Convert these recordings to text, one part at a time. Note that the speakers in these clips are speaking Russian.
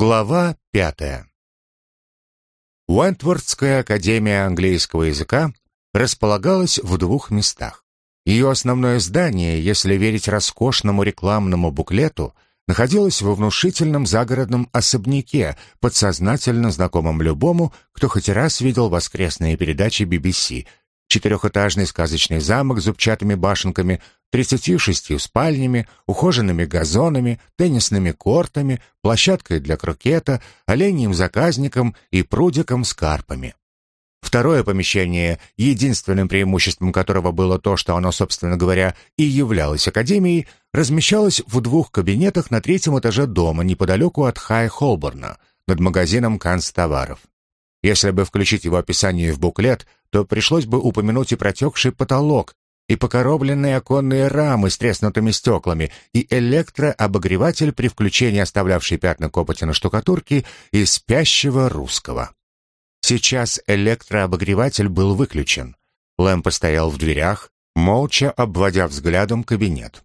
Глава пятая. Уэнтвордская академия английского языка располагалась в двух местах. Ее основное здание, если верить роскошному рекламному буклету, находилось во внушительном загородном особняке, подсознательно знакомом любому, кто хоть раз видел воскресные передачи BBC, четырехэтажный сказочный замок с зубчатыми башенками, тридцатью шестью спальнями, ухоженными газонами, теннисными кортами, площадкой для крокета, оленьим заказником и прудиком с карпами. Второе помещение, единственным преимуществом которого было то, что оно, собственно говоря, и являлось академией, размещалось в двух кабинетах на третьем этаже дома, неподалеку от Хай-Холборна, над магазином канцтоваров. Если бы включить его описание в буклет, то пришлось бы упомянуть и протекший потолок, и покоробленные оконные рамы с треснутыми стеклами, и электрообогреватель при включении оставлявший пятна копоти на штукатурке и спящего русского. Сейчас электрообогреватель был выключен. Лэм постоял в дверях, молча обводя взглядом кабинет.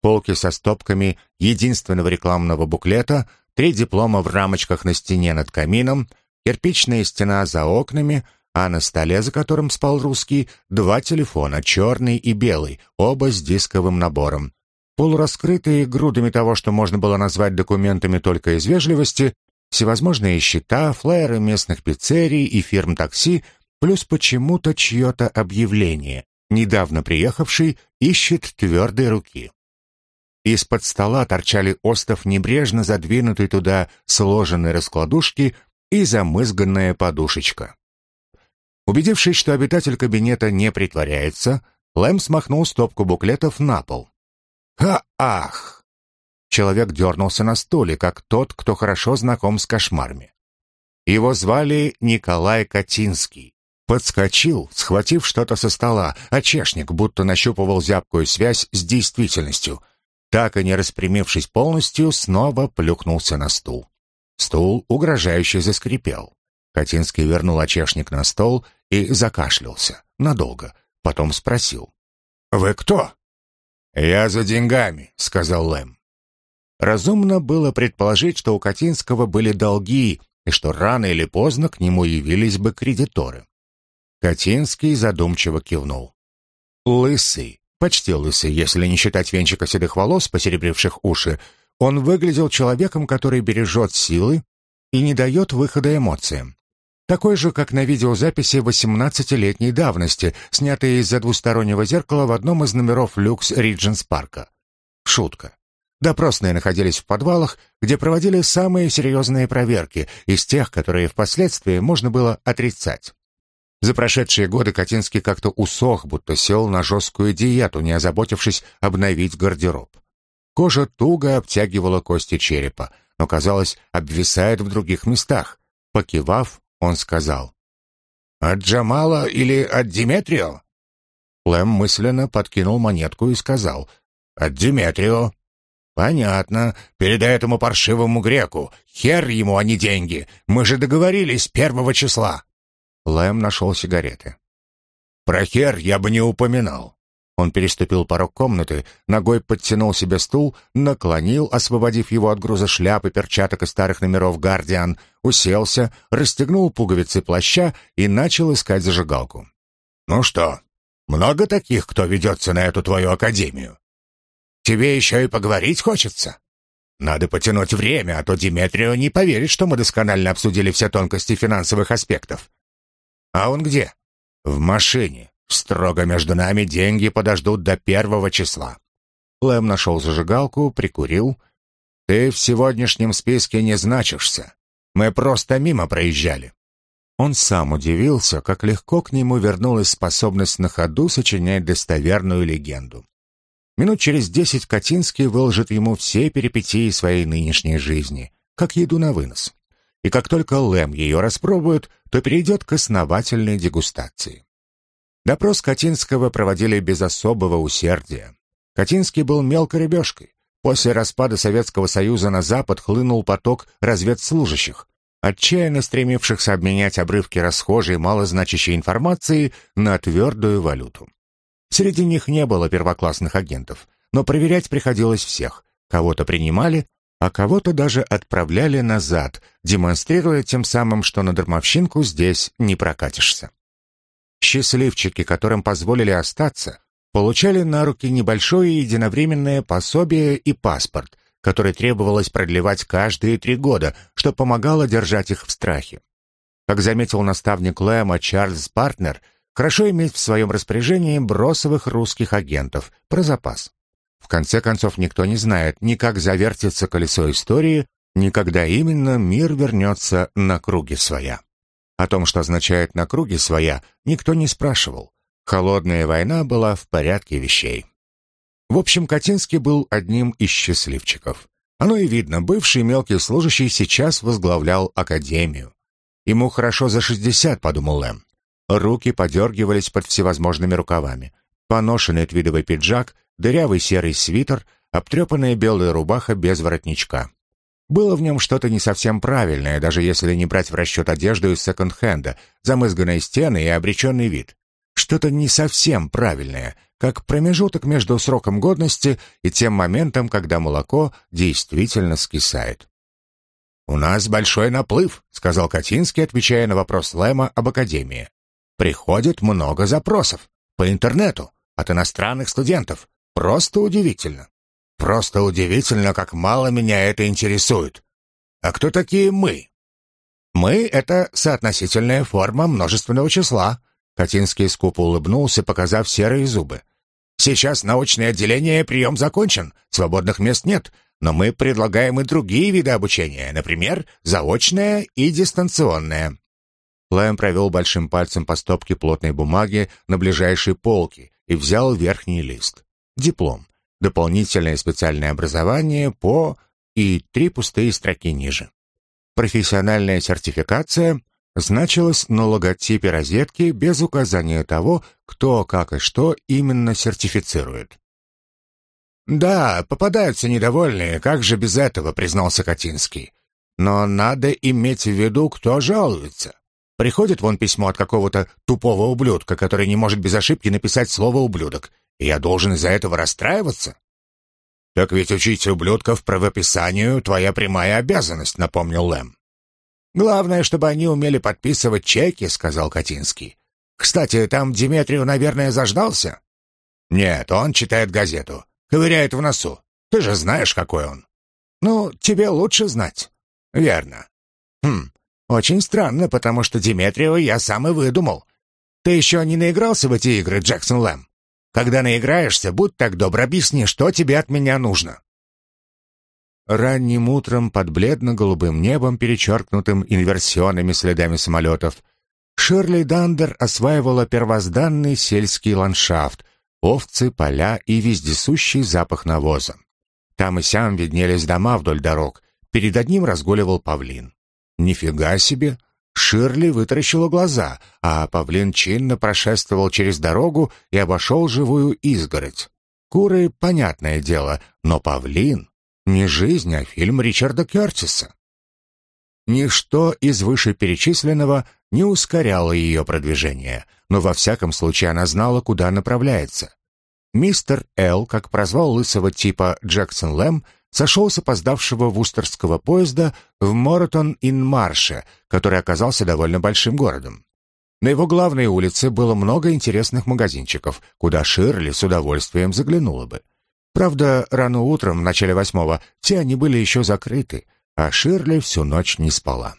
Полки со стопками единственного рекламного буклета, три диплома в рамочках на стене над камином, кирпичная стена за окнами — а на столе, за которым спал русский, два телефона, черный и белый, оба с дисковым набором. Полураскрытые грудами того, что можно было назвать документами только из вежливости, всевозможные счета, флаеры местных пиццерий и фирм такси, плюс почему-то чье-то объявление. Недавно приехавший ищет твердой руки. Из-под стола торчали остов небрежно задвинутой туда сложенной раскладушки и замызганная подушечка. Убедившись, что обитатель кабинета не притворяется, Лэм смахнул стопку буклетов на пол. «Ха-ах!» Человек дернулся на стуле, как тот, кто хорошо знаком с кошмарами. Его звали Николай Катинский. Подскочил, схватив что-то со стола, а чешник будто нащупывал зябкую связь с действительностью. Так и не распрямившись полностью, снова плюхнулся на стул. Стул угрожающе заскрипел. Катинский вернул очешник на стол и закашлялся. Надолго. Потом спросил. «Вы кто?» «Я за деньгами», — сказал Лэм. Разумно было предположить, что у Катинского были долги, и что рано или поздно к нему явились бы кредиторы. Катинский задумчиво кивнул. Лысый, почти лысый, если не считать венчика седых волос, посеребривших уши, он выглядел человеком, который бережет силы и не дает выхода эмоциям. Такой же, как на видеозаписи 18-летней давности, снятой из-за двустороннего зеркала в одном из номеров люкс Ридженс парка. Шутка. Допросные находились в подвалах, где проводили самые серьезные проверки, из тех, которые впоследствии можно было отрицать. За прошедшие годы Катинский как-то усох, будто сел на жесткую диету, не озаботившись обновить гардероб. Кожа туго обтягивала кости черепа, но, казалось, обвисает в других местах. Покивав, он сказал. «От Джамала или от Диметрио?» Лэм мысленно подкинул монетку и сказал. «От Диметрио». «Понятно. Передай этому паршивому греку. Хер ему, а не деньги. Мы же договорились первого числа». Лэм нашел сигареты. «Про хер я бы не упоминал. Он переступил порог комнаты, ногой подтянул себе стул, наклонил, освободив его от груза шляпы, перчаток и старых номеров «Гардиан», уселся, расстегнул пуговицы плаща и начал искать зажигалку. «Ну что, много таких, кто ведется на эту твою академию? Тебе еще и поговорить хочется?» Надо потянуть время, а то Диметрио не поверит, что мы досконально обсудили все тонкости финансовых аспектов. А он где? В машине. Строго между нами деньги подождут до первого числа. Лэм нашел зажигалку, прикурил. Ты в сегодняшнем списке не значишься. Мы просто мимо проезжали. Он сам удивился, как легко к нему вернулась способность на ходу сочинять достоверную легенду. Минут через десять Катинский выложит ему все перипетии своей нынешней жизни, как еду на вынос. И как только Лэм ее распробует, то перейдет к основательной дегустации. Допрос Катинского проводили без особого усердия. Катинский был мелкой рыбешкой. После распада Советского Союза на Запад хлынул поток разведслужащих, отчаянно стремившихся обменять обрывки расхожей, малозначащей информации на твердую валюту. Среди них не было первоклассных агентов, но проверять приходилось всех. Кого-то принимали, а кого-то даже отправляли назад, демонстрируя тем самым, что на дармовщинку здесь не прокатишься. Счастливчики, которым позволили остаться, получали на руки небольшое единовременное пособие и паспорт, который требовалось продлевать каждые три года, что помогало держать их в страхе. Как заметил наставник Лэма Чарльз Партнер, хорошо иметь в своем распоряжении бросовых русских агентов про запас. В конце концов, никто не знает ни как завертится колесо истории, ни когда именно мир вернется на круги своя. О том, что означает «на круги своя», никто не спрашивал. Холодная война была в порядке вещей. В общем, Катинский был одним из счастливчиков. Оно и видно, бывший мелкий служащий сейчас возглавлял академию. Ему хорошо за шестьдесят, подумал Лэм. Руки подергивались под всевозможными рукавами. Поношенный твидовый пиджак, дырявый серый свитер, обтрепанная белая рубаха без воротничка. Было в нем что-то не совсем правильное, даже если не брать в расчет одежду из секонд-хенда, замызганные стены и обреченный вид. Что-то не совсем правильное, как промежуток между сроком годности и тем моментом, когда молоко действительно скисает. «У нас большой наплыв», — сказал Катинский, отвечая на вопрос Лэма об Академии. «Приходит много запросов. По интернету. От иностранных студентов. Просто удивительно. Просто удивительно, как мало меня это интересует. А кто такие мы?» «Мы — это соотносительная форма множественного числа», Катинский скупо улыбнулся, показав серые зубы. «Сейчас научное отделение, прием закончен, свободных мест нет, но мы предлагаем и другие виды обучения, например, заочное и дистанционное». Лайм провел большим пальцем по стопке плотной бумаги на ближайшей полке и взял верхний лист. Диплом. Дополнительное специальное образование по... и три пустые строки ниже. Профессиональная сертификация значилось на логотипе розетки без указания того, кто, как и что именно сертифицирует. «Да, попадаются недовольные, как же без этого», — признался Катинский. «Но надо иметь в виду, кто жалуется. Приходит вон письмо от какого-то тупого ублюдка, который не может без ошибки написать слово «ублюдок», я должен из-за этого расстраиваться?» «Так ведь учить ублюдков правописанию — твоя прямая обязанность», — напомнил Лэм. «Главное, чтобы они умели подписывать чеки», — сказал Катинский. «Кстати, там Диметрию, наверное, заждался?» «Нет, он читает газету, ковыряет в носу. Ты же знаешь, какой он». «Ну, тебе лучше знать». «Верно». «Хм, очень странно, потому что Диметриева я сам и выдумал. Ты еще не наигрался в эти игры, Джексон Лэм? Когда наиграешься, будь так добр, объясни, что тебе от меня нужно». Ранним утром под бледно-голубым небом, перечеркнутым инверсионными следами самолетов, Ширли Дандер осваивала первозданный сельский ландшафт, овцы, поля и вездесущий запах навоза. Там и сям виднелись дома вдоль дорог, перед одним разгуливал павлин. Нифига себе! Ширли вытаращила глаза, а павлин чинно прошествовал через дорогу и обошел живую изгородь. Куры, понятное дело, но павлин не жизнь, а фильм Ричарда Кертиса. Ничто из вышеперечисленного не ускоряло ее продвижение, но во всяком случае она знала, куда направляется. Мистер Эл, как прозвал лысого типа Джексон Лэм, сошел с опоздавшего вустерского поезда в Моратон-ин-Марше, который оказался довольно большим городом. На его главной улице было много интересных магазинчиков, куда Ширли с удовольствием заглянула бы. Правда, рано утром, в начале восьмого, все они были еще закрыты, а Ширли всю ночь не спала.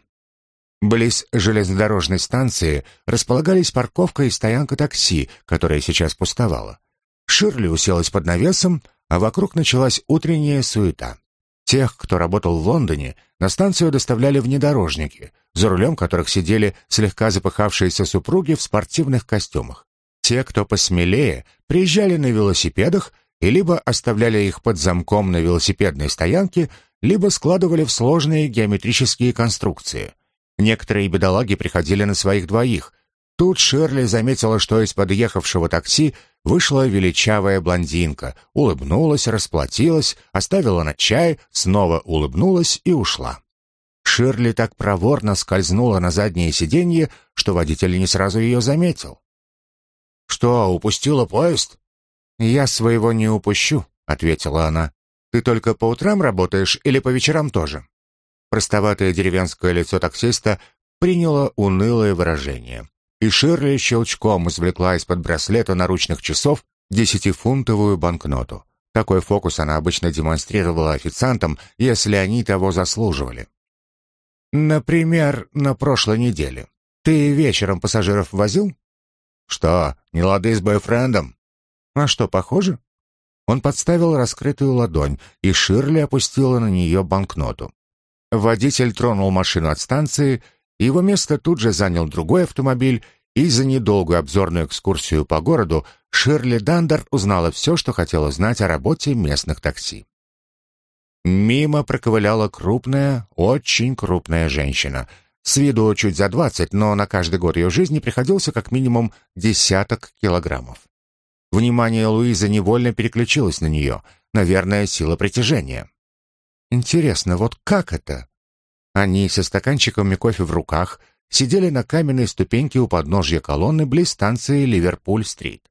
Близ железнодорожной станции располагались парковка и стоянка такси, которая сейчас пустовала. Ширли уселась под навесом, а вокруг началась утренняя суета. Тех, кто работал в Лондоне, на станцию доставляли внедорожники, за рулем которых сидели слегка запыхавшиеся супруги в спортивных костюмах. Те, кто посмелее, приезжали на велосипедах и либо оставляли их под замком на велосипедной стоянке, либо складывали в сложные геометрические конструкции. Некоторые бедолаги приходили на своих двоих. Тут Ширли заметила, что из подъехавшего такси вышла величавая блондинка, улыбнулась, расплатилась, оставила на чай, снова улыбнулась и ушла. Ширли так проворно скользнула на заднее сиденье, что водитель не сразу ее заметил. «Что, упустила поезд?» «Я своего не упущу», — ответила она. Ты только по утрам работаешь или по вечерам тоже?» Простоватое деревенское лицо таксиста приняло унылое выражение. И Ширли щелчком извлекла из-под браслета наручных часов десятифунтовую банкноту. Такой фокус она обычно демонстрировала официантам, если они того заслуживали. «Например, на прошлой неделе. Ты вечером пассажиров возил?» «Что, не лады с бойфрендом?» «А что, похоже?» Он подставил раскрытую ладонь, и Ширли опустила на нее банкноту. Водитель тронул машину от станции, его место тут же занял другой автомобиль, и за недолгую обзорную экскурсию по городу Ширли Дандер узнала все, что хотела знать о работе местных такси. Мимо проковыляла крупная, очень крупная женщина. С виду чуть за двадцать, но на каждый год ее жизни приходился как минимум десяток килограммов. Внимание Луизы невольно переключилось на нее. Наверное, сила притяжения. Интересно, вот как это? Они со стаканчиками кофе в руках сидели на каменной ступеньке у подножья колонны близ станции Ливерпуль-стрит.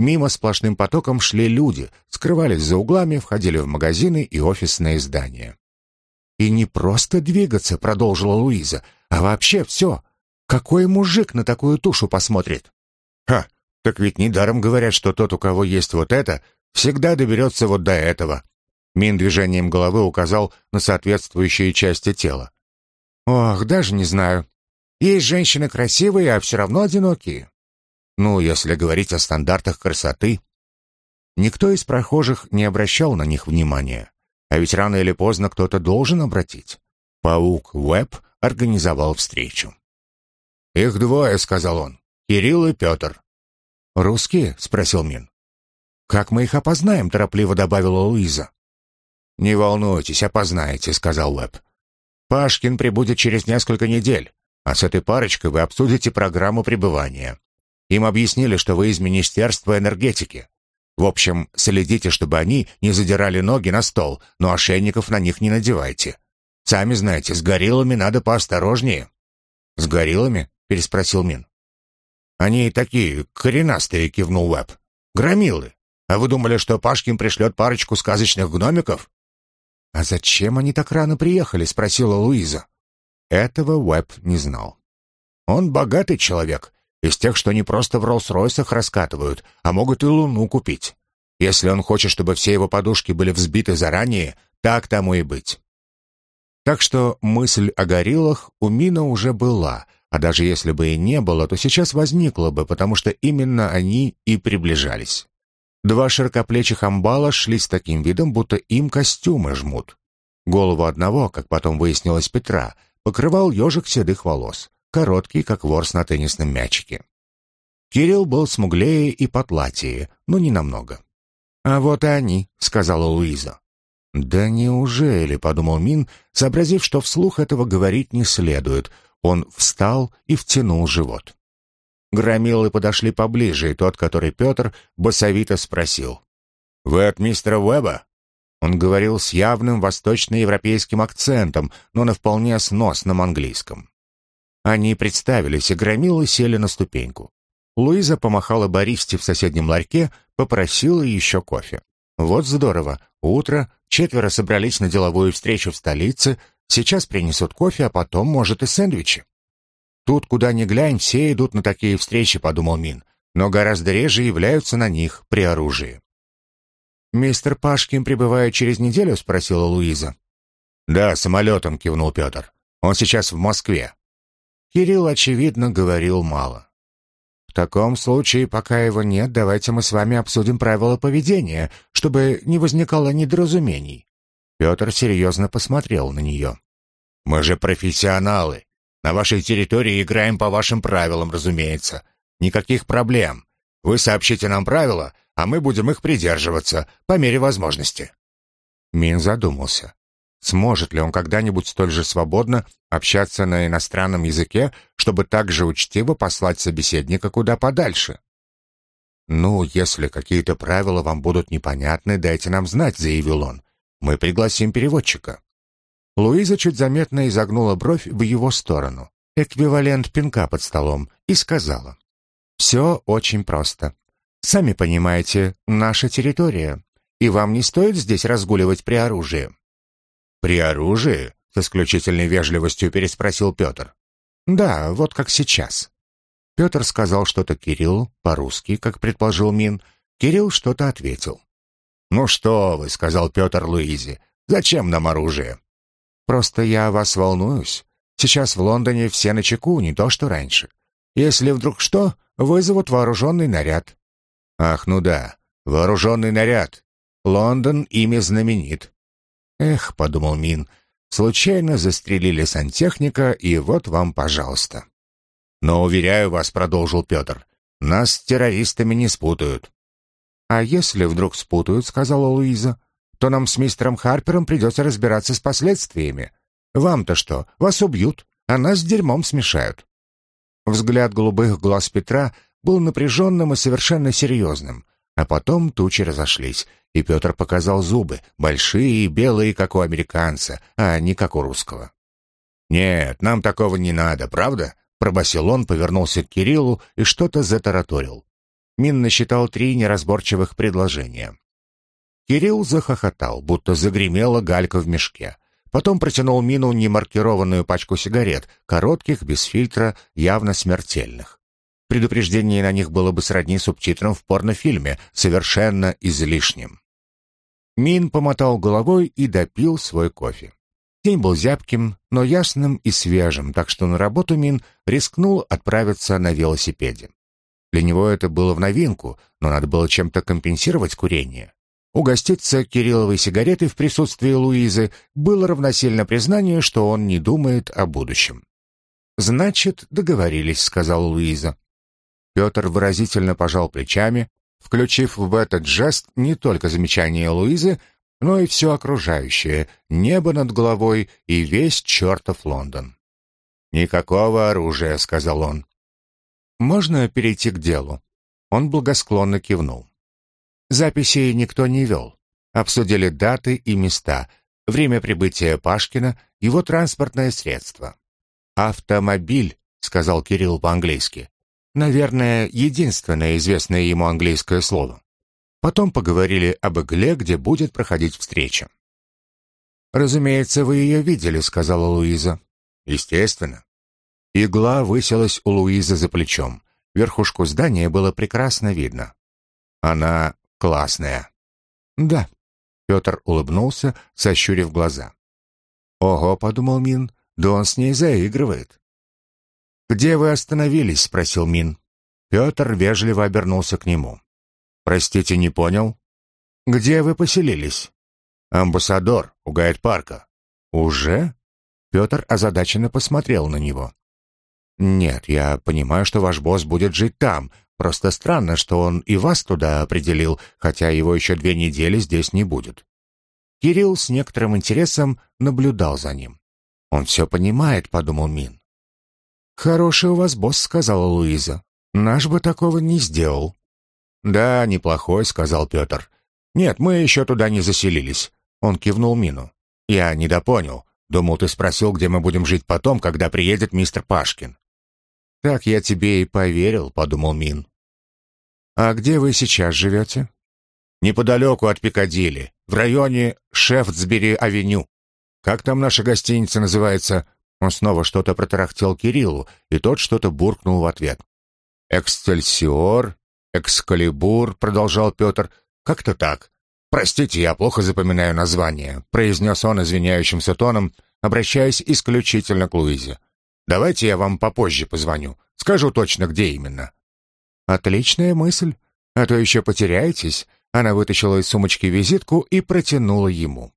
Мимо сплошным потоком шли люди, скрывались за углами, входили в магазины и офисные здания. «И не просто двигаться», — продолжила Луиза, — «а вообще все. Какой мужик на такую тушу посмотрит?» «Ха, так ведь недаром говорят, что тот, у кого есть вот это, всегда доберется вот до этого. Мин движением головы указал на соответствующие части тела. Ох, даже не знаю. Есть женщины красивые, а все равно одинокие. Ну, если говорить о стандартах красоты. Никто из прохожих не обращал на них внимания. А ведь рано или поздно кто-то должен обратить. Паук Уэб организовал встречу. «Их двое», — сказал он. «Кирилл и Петр. «Русские?» — спросил Мин. «Как мы их опознаем?» — торопливо добавила Луиза. «Не волнуйтесь, опознаете», — сказал Уэбб. «Пашкин прибудет через несколько недель, а с этой парочкой вы обсудите программу пребывания. Им объяснили, что вы из Министерства энергетики. В общем, следите, чтобы они не задирали ноги на стол, но ошейников на них не надевайте. Сами знаете, с гориллами надо поосторожнее». «С гориллами?» — переспросил Мин. «Они такие коренастые», — кивнул Уэб. «Громилы. А вы думали, что Пашкин пришлет парочку сказочных гномиков?» «А зачем они так рано приехали?» — спросила Луиза. Этого Уэб не знал. «Он богатый человек, из тех, что не просто в Роллс-Ройсах раскатывают, а могут и Луну купить. Если он хочет, чтобы все его подушки были взбиты заранее, так тому и быть». Так что мысль о гориллах у Мина уже была, а даже если бы и не было, то сейчас возникло бы, потому что именно они и приближались. Два широкоплечих амбала шли с таким видом, будто им костюмы жмут. Голову одного, как потом выяснилось Петра, покрывал ежик седых волос, короткий, как ворс на теннисном мячике. Кирилл был смуглее и потлатее, но не намного. «А вот и они», — сказала Луиза. «Да неужели?» — подумал Мин, сообразив, что вслух этого говорить не следует, он встал и втянул живот. Громилы подошли поближе, и тот, который Петр, басовито спросил. «Вы от мистера Уэба?» Он говорил с явным восточноевропейским акцентом, но на вполне сносном английском. Они представились, и громилы сели на ступеньку. Луиза помахала баристе в соседнем ларьке, попросила еще кофе. Вот здорово. Утро, четверо собрались на деловую встречу в столице, Сейчас принесут кофе, а потом, может, и сэндвичи. Тут, куда ни глянь, все идут на такие встречи, подумал Мин, но гораздо реже являются на них при оружии. «Мистер Пашкин прибывает через неделю?» — спросила Луиза. «Да, самолетом», — кивнул Петр. «Он сейчас в Москве». Кирилл, очевидно, говорил мало. «В таком случае, пока его нет, давайте мы с вами обсудим правила поведения, чтобы не возникало недоразумений. Петр серьезно посмотрел на нее. «Мы же профессионалы. На вашей территории играем по вашим правилам, разумеется. Никаких проблем. Вы сообщите нам правила, а мы будем их придерживаться по мере возможности». Мин задумался. Сможет ли он когда-нибудь столь же свободно общаться на иностранном языке, чтобы так же учтиво послать собеседника куда подальше? «Ну, если какие-то правила вам будут непонятны, дайте нам знать», — заявил он. Мы пригласим переводчика». Луиза чуть заметно изогнула бровь в его сторону, эквивалент пинка под столом, и сказала. «Все очень просто. Сами понимаете, наша территория. и вам не стоит здесь разгуливать при оружии». «При оружии?» — с исключительной вежливостью переспросил Петр. «Да, вот как сейчас». Петр сказал что-то Кириллу, по-русски, как предположил Мин. Кирилл что-то ответил. «Ну что вы», — сказал Петр Луизе, — «зачем нам оружие?» «Просто я о вас волнуюсь. Сейчас в Лондоне все на чеку, не то что раньше. Если вдруг что, вызовут вооруженный наряд». «Ах, ну да, вооруженный наряд. Лондон ими знаменит». «Эх», — подумал Мин, — «случайно застрелили сантехника, и вот вам, пожалуйста». «Но, уверяю вас», — продолжил Петр, — «нас с террористами не спутают». «А если вдруг спутают», — сказала Луиза, — «то нам с мистером Харпером придется разбираться с последствиями. Вам-то что, вас убьют, а нас с дерьмом смешают». Взгляд голубых глаз Петра был напряженным и совершенно серьезным, а потом тучи разошлись, и Петр показал зубы, большие и белые, как у американца, а не как у русского. «Нет, нам такого не надо, правда?» Пробасил он, повернулся к Кириллу и что-то затараторил. Мин насчитал три неразборчивых предложения. Кирилл захохотал, будто загремела галька в мешке. Потом протянул Мину немаркированную пачку сигарет, коротких, без фильтра, явно смертельных. Предупреждение на них было бы сродни субтитрам в порнофильме, совершенно излишним. Мин помотал головой и допил свой кофе. День был зябким, но ясным и свежим, так что на работу Мин рискнул отправиться на велосипеде. Для него это было в новинку, но надо было чем-то компенсировать курение. Угоститься Кирилловой сигаретой в присутствии Луизы было равносильно признанию, что он не думает о будущем. «Значит, договорились», — сказала Луиза. Петр выразительно пожал плечами, включив в этот жест не только замечание Луизы, но и все окружающее, небо над головой и весь чертов Лондон. «Никакого оружия», — сказал он. «Можно перейти к делу?» Он благосклонно кивнул. Записей никто не вел. Обсудили даты и места, время прибытия Пашкина, его транспортное средство. «Автомобиль», — сказал Кирилл по-английски. Наверное, единственное известное ему английское слово. Потом поговорили об игле, где будет проходить встреча. «Разумеется, вы ее видели», — сказала Луиза. «Естественно». Игла высилась у Луизы за плечом. Верхушку здания было прекрасно видно. «Она классная». «Да», — Петр улыбнулся, сощурив глаза. «Ого», — подумал Мин, — «да он с ней заигрывает». «Где вы остановились?» — спросил Мин. Петр вежливо обернулся к нему. «Простите, не понял?» «Где вы поселились?» «Амбассадор, у Гайд-парка». «Уже?» Петр озадаченно посмотрел на него. «Нет, я понимаю, что ваш босс будет жить там. Просто странно, что он и вас туда определил, хотя его еще две недели здесь не будет». Кирилл с некоторым интересом наблюдал за ним. «Он все понимает», — подумал Мин. «Хороший у вас босс», — сказала Луиза. «Наш бы такого не сделал». «Да, неплохой», — сказал Петр. «Нет, мы еще туда не заселились». Он кивнул Мину. «Я недопонял. Думал, ты спросил, где мы будем жить потом, когда приедет мистер Пашкин». «Так я тебе и поверил», — подумал Мин. «А где вы сейчас живете?» «Неподалеку от Пикадилли, в районе Шефтсбери-авеню. Как там наша гостиница называется?» Он снова что-то протарахтел Кириллу, и тот что-то буркнул в ответ. «Экстельсиор «Экскалибур», — продолжал Петр. «Как-то так. Простите, я плохо запоминаю название», — произнес он извиняющимся тоном, обращаясь исключительно к Луизе. «Давайте я вам попозже позвоню. Скажу точно, где именно». «Отличная мысль. А то еще потеряетесь». Она вытащила из сумочки визитку и протянула ему.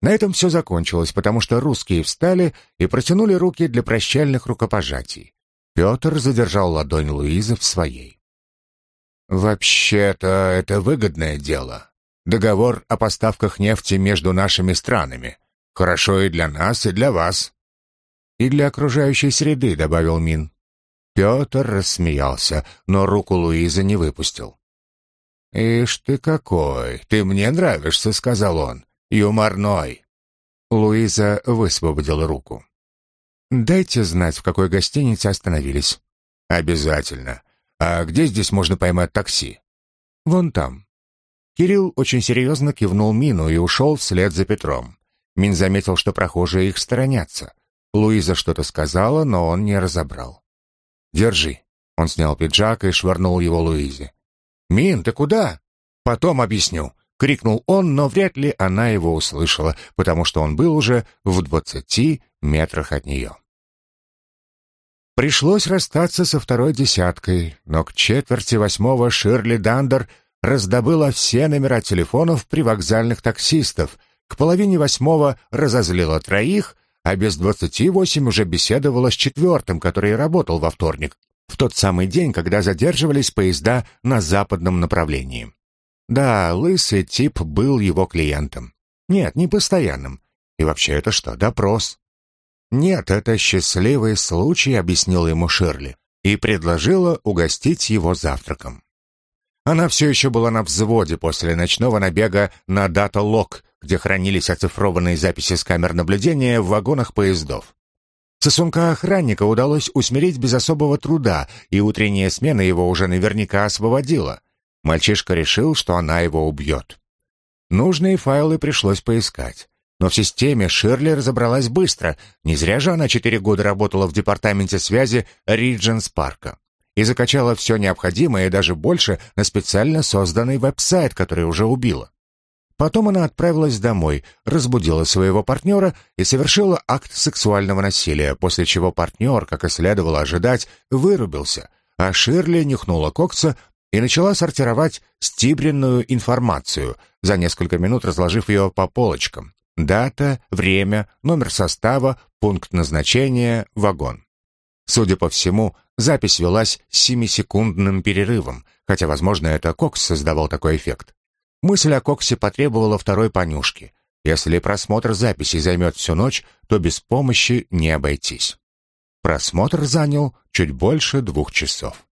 На этом все закончилось, потому что русские встали и протянули руки для прощальных рукопожатий. Петр задержал ладонь Луизы в своей. «Вообще-то это выгодное дело. Договор о поставках нефти между нашими странами. Хорошо и для нас, и для вас». «И для окружающей среды», — добавил Мин. Петр рассмеялся, но руку Луизы не выпустил. «Ишь ты какой! Ты мне нравишься», — сказал он. «Юморной». Луиза высвободила руку. «Дайте знать, в какой гостинице остановились». «Обязательно. «А где здесь можно поймать такси?» «Вон там». Кирилл очень серьезно кивнул Мину и ушел вслед за Петром. Мин заметил, что прохожие их сторонятся. Луиза что-то сказала, но он не разобрал. «Держи». Он снял пиджак и швырнул его Луизе. «Мин, ты куда?» «Потом объясню», — крикнул он, но вряд ли она его услышала, потому что он был уже в двадцати метрах от нее. Пришлось расстаться со второй десяткой, но к четверти восьмого Ширли Дандер раздобыла все номера телефонов привокзальных таксистов, к половине восьмого разозлила троих, а без двадцати восемь уже беседовала с четвертым, который работал во вторник, в тот самый день, когда задерживались поезда на западном направлении. Да, лысый тип был его клиентом. Нет, не постоянным. И вообще это что, допрос? Нет, это счастливый случай, объяснил ему Ширли, и предложила угостить его завтраком. Она все еще была на взводе после ночного набега на дата-лог, где хранились оцифрованные записи с камер наблюдения в вагонах поездов. Сосунка охранника удалось усмирить без особого труда, и утренняя смена его уже наверняка освободила. Мальчишка решил, что она его убьет. Нужные файлы пришлось поискать. Но в системе Ширли разобралась быстро. Не зря же она четыре года работала в департаменте связи Ридженс Парка. И закачала все необходимое и даже больше на специально созданный веб-сайт, который уже убила. Потом она отправилась домой, разбудила своего партнера и совершила акт сексуального насилия, после чего партнер, как и следовало ожидать, вырубился, а Ширли нюхнула кокса и начала сортировать стибренную информацию, за несколько минут разложив ее по полочкам. Дата, время, номер состава, пункт назначения, вагон. Судя по всему, запись велась с семисекундным перерывом, хотя, возможно, это Кокс создавал такой эффект. Мысль о Коксе потребовала второй понюшки. Если просмотр записи займет всю ночь, то без помощи не обойтись. Просмотр занял чуть больше двух часов.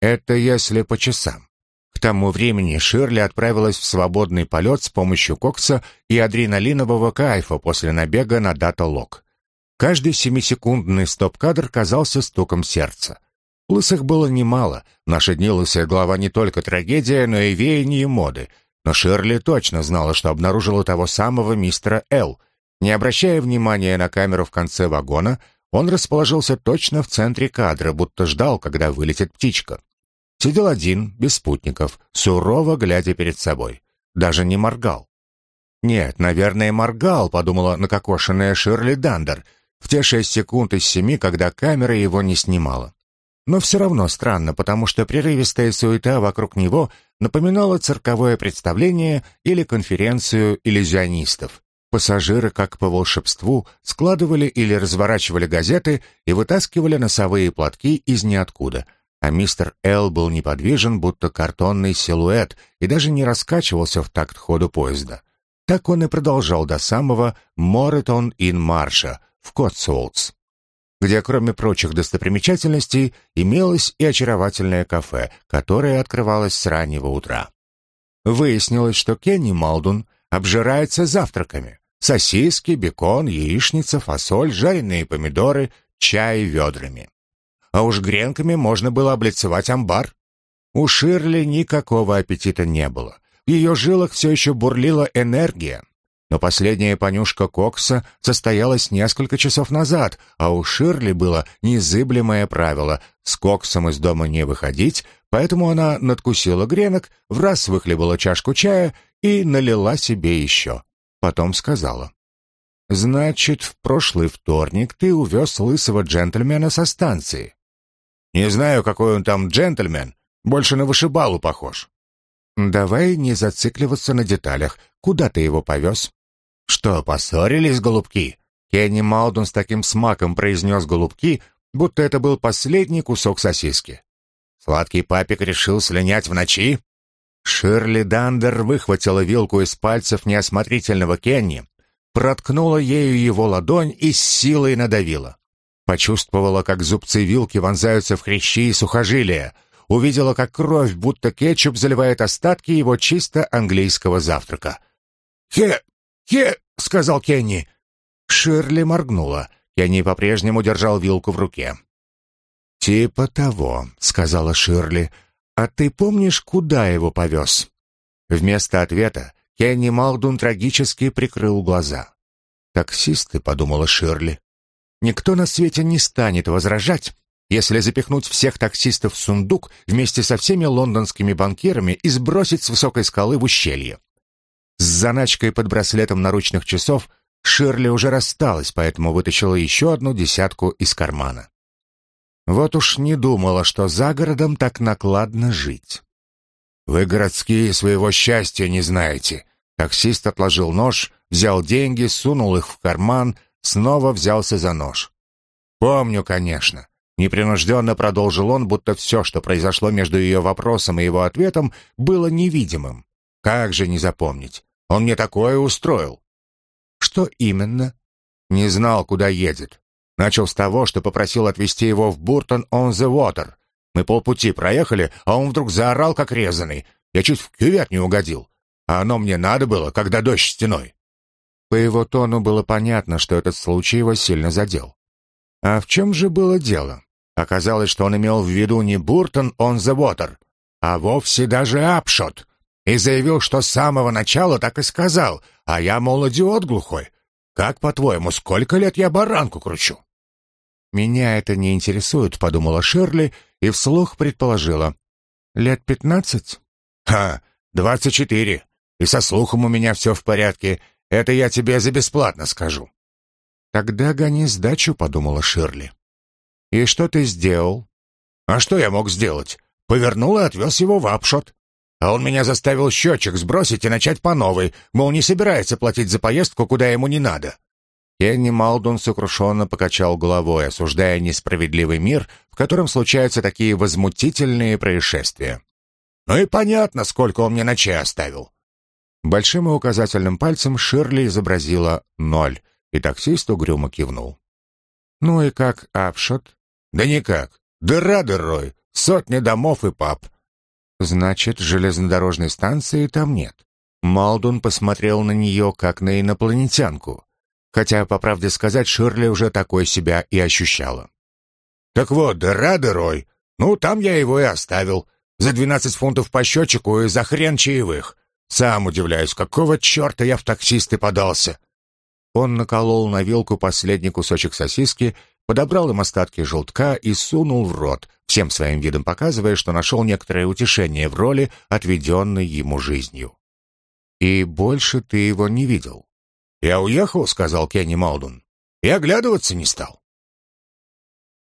Это если по часам. К тому времени Ширли отправилась в свободный полет с помощью кокса и адреналинового кайфа после набега на дата-лог. Каждый семисекундный стоп-кадр казался стуком сердца. Лысых было немало. Наши дни лысая голова не только трагедия, но и веяние моды. Но Ширли точно знала, что обнаружила того самого мистера Л. Не обращая внимания на камеру в конце вагона, он расположился точно в центре кадра, будто ждал, когда вылетит птичка. Сидел один, без спутников, сурово глядя перед собой. Даже не моргал. «Нет, наверное, моргал», — подумала накокошенная Ширли Дандер, в те шесть секунд из семи, когда камера его не снимала. Но все равно странно, потому что прерывистая суета вокруг него напоминала цирковое представление или конференцию иллюзионистов. Пассажиры, как по волшебству, складывали или разворачивали газеты и вытаскивали носовые платки из ниоткуда — а мистер Эл был неподвижен, будто картонный силуэт, и даже не раскачивался в такт ходу поезда. Так он и продолжал до самого Моретон-ин-Марша в Котсуолтс, где, кроме прочих достопримечательностей, имелось и очаровательное кафе, которое открывалось с раннего утра. Выяснилось, что Кенни Малдун обжирается завтраками. Сосиски, бекон, яичница, фасоль, жареные помидоры, чай ведрами а уж гренками можно было облицевать амбар. У Ширли никакого аппетита не было. В ее жилах все еще бурлила энергия. Но последняя понюшка кокса состоялась несколько часов назад, а у Ширли было незыблемое правило с коксом из дома не выходить, поэтому она надкусила гренок, в раз выхлебала чашку чая и налила себе еще. Потом сказала. «Значит, в прошлый вторник ты увез лысого джентльмена со станции. Не знаю, какой он там джентльмен, больше на вышибалу похож. Давай не зацикливаться на деталях. Куда ты его повез? Что, поссорились, голубки? Кенни Малдун с таким смаком произнес голубки, будто это был последний кусок сосиски. Сладкий папик решил слинять в ночи? Ширли Дандер выхватила вилку из пальцев неосмотрительного Кенни, проткнула ею его ладонь и с силой надавила. Почувствовала, как зубцы вилки вонзаются в хрящи и сухожилия. Увидела, как кровь, будто кетчуп, заливает остатки его чисто английского завтрака. «Хе! Хе!» — сказал Кенни. Ширли моргнула. Кенни по-прежнему держал вилку в руке. «Типа того», — сказала Ширли. «А ты помнишь, куда его повез?» Вместо ответа Кенни Малдун трагически прикрыл глаза. «Таксисты», — подумала Ширли. «Никто на свете не станет возражать, если запихнуть всех таксистов в сундук вместе со всеми лондонскими банкирами и сбросить с высокой скалы в ущелье». С заначкой под браслетом наручных часов Ширли уже рассталась, поэтому вытащила еще одну десятку из кармана. Вот уж не думала, что за городом так накладно жить. «Вы городские своего счастья не знаете», Таксист отложил нож, взял деньги, сунул их в карман, снова взялся за нож. «Помню, конечно». Непринужденно продолжил он, будто все, что произошло между ее вопросом и его ответом, было невидимым. «Как же не запомнить? Он мне такое устроил». «Что именно?» «Не знал, куда едет. Начал с того, что попросил отвезти его в Буртон-он-the-Water. Мы полпути проехали, а он вдруг заорал, как резанный. Я чуть в кювет не угодил. А оно мне надо было, когда дождь стеной. По его тону было понятно, что этот случай его сильно задел. А в чем же было дело? Оказалось, что он имел в виду не Буртон он the Water, а вовсе даже Апшот, и заявил, что с самого начала так и сказал, а я, мол, идиот глухой. Как, по-твоему, сколько лет я баранку кручу? «Меня это не интересует», — подумала Шерли и вслух предположила. «Лет пятнадцать?» «Ха, двадцать четыре. И со слухом у меня все в порядке. Это я тебе за бесплатно скажу». «Тогда гони сдачу», — подумала Ширли. «И что ты сделал?» «А что я мог сделать? Повернул и отвез его в Апшот. А он меня заставил счетчик сбросить и начать по новой, мол, не собирается платить за поездку, куда ему не надо». Кенни Малдун сокрушенно покачал головой, осуждая несправедливый мир, в котором случаются такие возмутительные происшествия. «Ну и понятно, сколько он мне на чай оставил. Большим и указательным пальцем Ширли изобразила ноль, и таксист угрюмо кивнул. «Ну и как Апшот?» «Да никак. Дыра дырой. Сотни домов и паб». «Значит, железнодорожной станции там нет». Малдун посмотрел на нее, как на инопланетянку. Хотя, по правде сказать, Ширли уже такой себя и ощущала. «Так вот, дыра дырой. Ну, там я его и оставил. За двенадцать фунтов по счетчику и за хрен чаевых. Сам удивляюсь, какого черта я в таксисты подался?» Он наколол на вилку последний кусочек сосиски, подобрал им остатки желтка и сунул в рот, всем своим видом показывая, что нашел некоторое утешение в роли, отведенной ему жизнью. «И больше ты его не видел?» «Я уехал», — сказал Кенни Малдун. «И оглядываться не стал».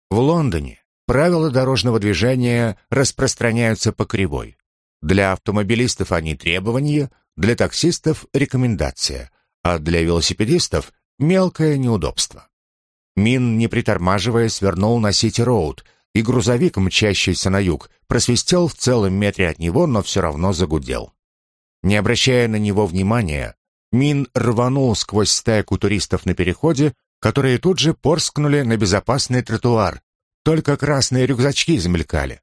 В Лондоне правила дорожного движения распространяются по кривой. Для автомобилистов они требования, для таксистов рекомендация, а для велосипедистов мелкое неудобство. Мин, не притормаживая, свернул на Сити-Роуд, и грузовик, мчащийся на юг, просвистел в целом метре от него, но все равно загудел. Не обращая на него внимания, Мин рванул сквозь стайку туристов на переходе, которые тут же порскнули на безопасный тротуар. Только красные рюкзачки замелькали.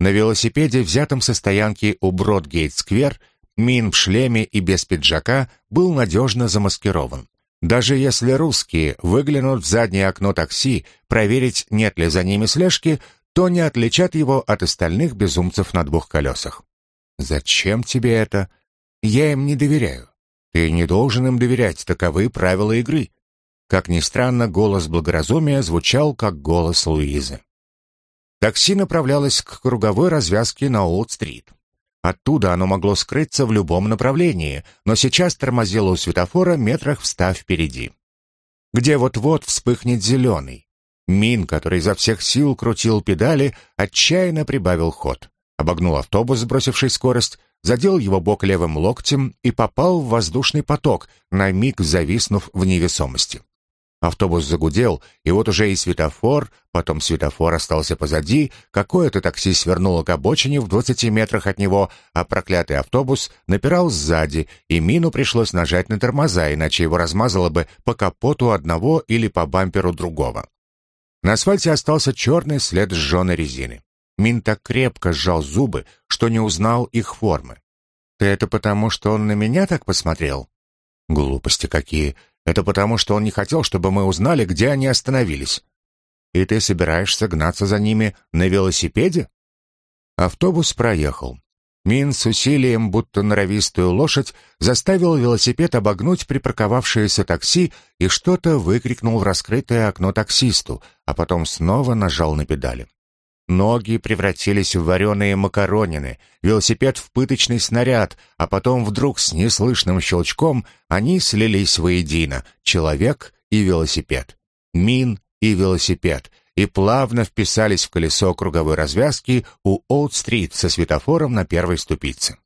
На велосипеде, взятом со стоянки у Бродгейт-сквер, Мин в шлеме и без пиджака был надежно замаскирован. Даже если русские выглянут в заднее окно такси, проверить, нет ли за ними слежки, то не отличат его от остальных безумцев на двух колесах. «Зачем тебе это? Я им не доверяю. Ты не должен им доверять, таковы правила игры». Как ни странно, голос благоразумия звучал, как голос Луизы. Такси направлялось к круговой развязке на Олд-стрит. Оттуда оно могло скрыться в любом направлении, но сейчас тормозило у светофора метрах встав впереди. Где вот-вот вспыхнет зеленый. Мин, который изо всех сил крутил педали, отчаянно прибавил ход. Обогнул автобус, сбросивший скорость, задел его бок левым локтем и попал в воздушный поток, на миг зависнув в невесомости. Автобус загудел, и вот уже и светофор, потом светофор остался позади, какое-то такси свернуло к обочине в двадцати метрах от него, а проклятый автобус напирал сзади, и Мину пришлось нажать на тормоза, иначе его размазало бы по капоту одного или по бамперу другого. На асфальте остался черный след сжженной резины. Мин так крепко сжал зубы, что не узнал их формы. «Ты это потому, что он на меня так посмотрел?» «Глупости какие!» Это потому, что он не хотел, чтобы мы узнали, где они остановились. И ты собираешься гнаться за ними на велосипеде? Автобус проехал. Мин с усилием, будто норовистую лошадь, заставил велосипед обогнуть припарковавшееся такси и что-то выкрикнул в раскрытое окно таксисту, а потом снова нажал на педали. Ноги превратились в вареные макаронины, велосипед в пыточный снаряд, а потом вдруг с неслышным щелчком они слились воедино — человек и велосипед, мин и велосипед, и плавно вписались в колесо круговой развязки у Олд-стрит со светофором на первой ступице.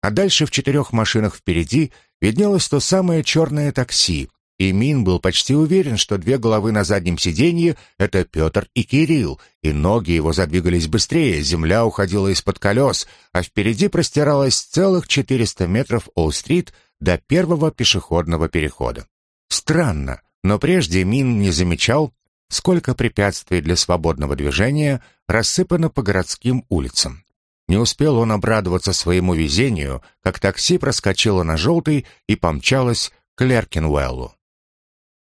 А дальше в четырех машинах впереди виднелось то самое черное такси, и Мин был почти уверен, что две головы на заднем сиденье — это Петр и Кирилл, и ноги его задвигались быстрее, земля уходила из-под колес, а впереди простиралось целых 400 метров Олл-стрит до первого пешеходного перехода. Странно, но прежде Мин не замечал, сколько препятствий для свободного движения рассыпано по городским улицам. Не успел он обрадоваться своему везению, как такси проскочило на желтый и помчалось к Леркинуэллу.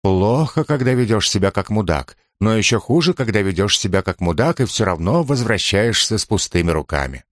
Плохо, когда ведешь себя как мудак, но еще хуже, когда ведешь себя как мудак и все равно возвращаешься с пустыми руками.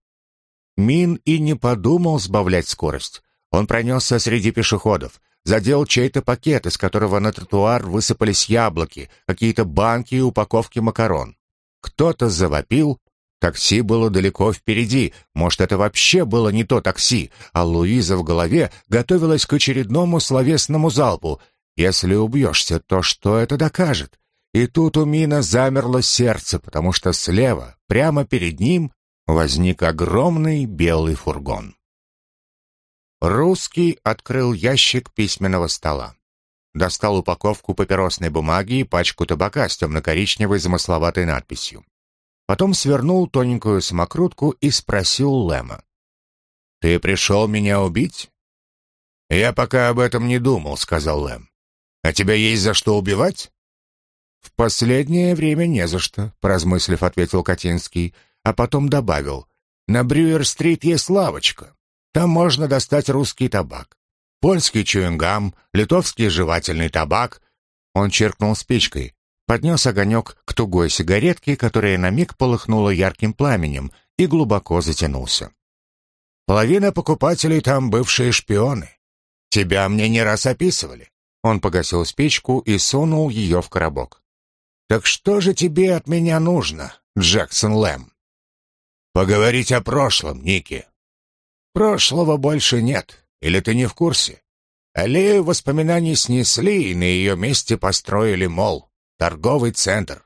Мин и не подумал сбавлять скорость. Он пронесся среди пешеходов, задел чей-то пакет, из которого на тротуар высыпались яблоки, какие-то банки и упаковки макарон. Кто-то завопил, такси было далеко впереди, может, это вообще было не то такси, а Луиза в голове готовилась к очередному словесному залпу — если убьешься, то что это докажет? И тут у Мина замерло сердце, потому что слева, прямо перед ним, возник огромный белый фургон. Русский открыл ящик письменного стола. Достал упаковку папиросной бумаги и пачку табака с темно-коричневой замысловатой надписью. Потом свернул тоненькую самокрутку и спросил Лэма. «Ты пришел меня убить?» «Я пока об этом не думал», — сказал Лэм. А тебя есть за что убивать? В последнее время не за что, поразмыслив, ответил Катинский, а потом добавил: на Брюер-стрит есть лавочка. Там можно достать русский табак, польский чуингам, литовский жевательный табак. Он черкнул спичкой, поднес огонек к тугой сигаретке, которая на миг полыхнула ярким пламенем, и глубоко затянулся. Половина покупателей там бывшие шпионы. Тебя мне не раз описывали. Он погасил спичку и сунул ее в коробок. «Так что же тебе от меня нужно, Джексон Лэм?» «Поговорить о прошлом, Ники». «Прошлого больше нет. Или ты не в курсе? Аллею воспоминаний снесли, и на ее месте построили мол, торговый центр».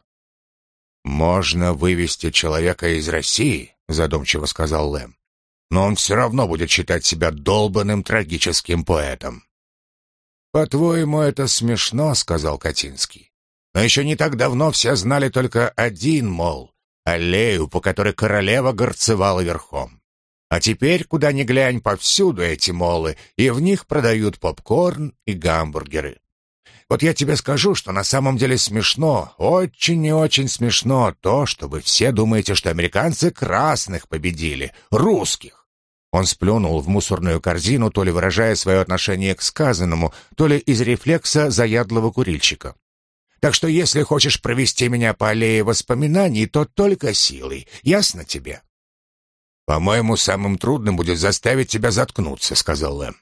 «Можно вывести человека из России», — задумчиво сказал Лэм. «Но он все равно будет считать себя долбанным трагическим поэтом». «По-твоему, это смешно», — сказал Катинский. «Но еще не так давно все знали только один, мол, аллею, по которой королева горцевала верхом. А теперь, куда ни глянь, повсюду эти молы, и в них продают попкорн и гамбургеры. Вот я тебе скажу, что на самом деле смешно, очень и очень смешно то, что вы все думаете, что американцы красных победили, русских. Он сплюнул в мусорную корзину, то ли выражая свое отношение к сказанному, то ли из рефлекса заядлого курильщика. «Так что если хочешь провести меня по аллее воспоминаний, то только силой. Ясно тебе?» «По-моему, самым трудным будет заставить тебя заткнуться», — сказал Лэм.